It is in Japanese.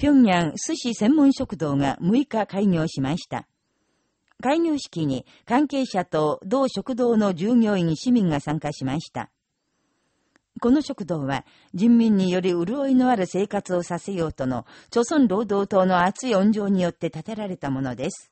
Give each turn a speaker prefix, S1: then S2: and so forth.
S1: 平壌寿司専門食堂が6日開業しました。開業式に関係者と同食堂の従業員市民が参加しました。この食堂は人民により潤いのある生活をさせようとの、朝村労働党の熱い温情によって建てられたものです。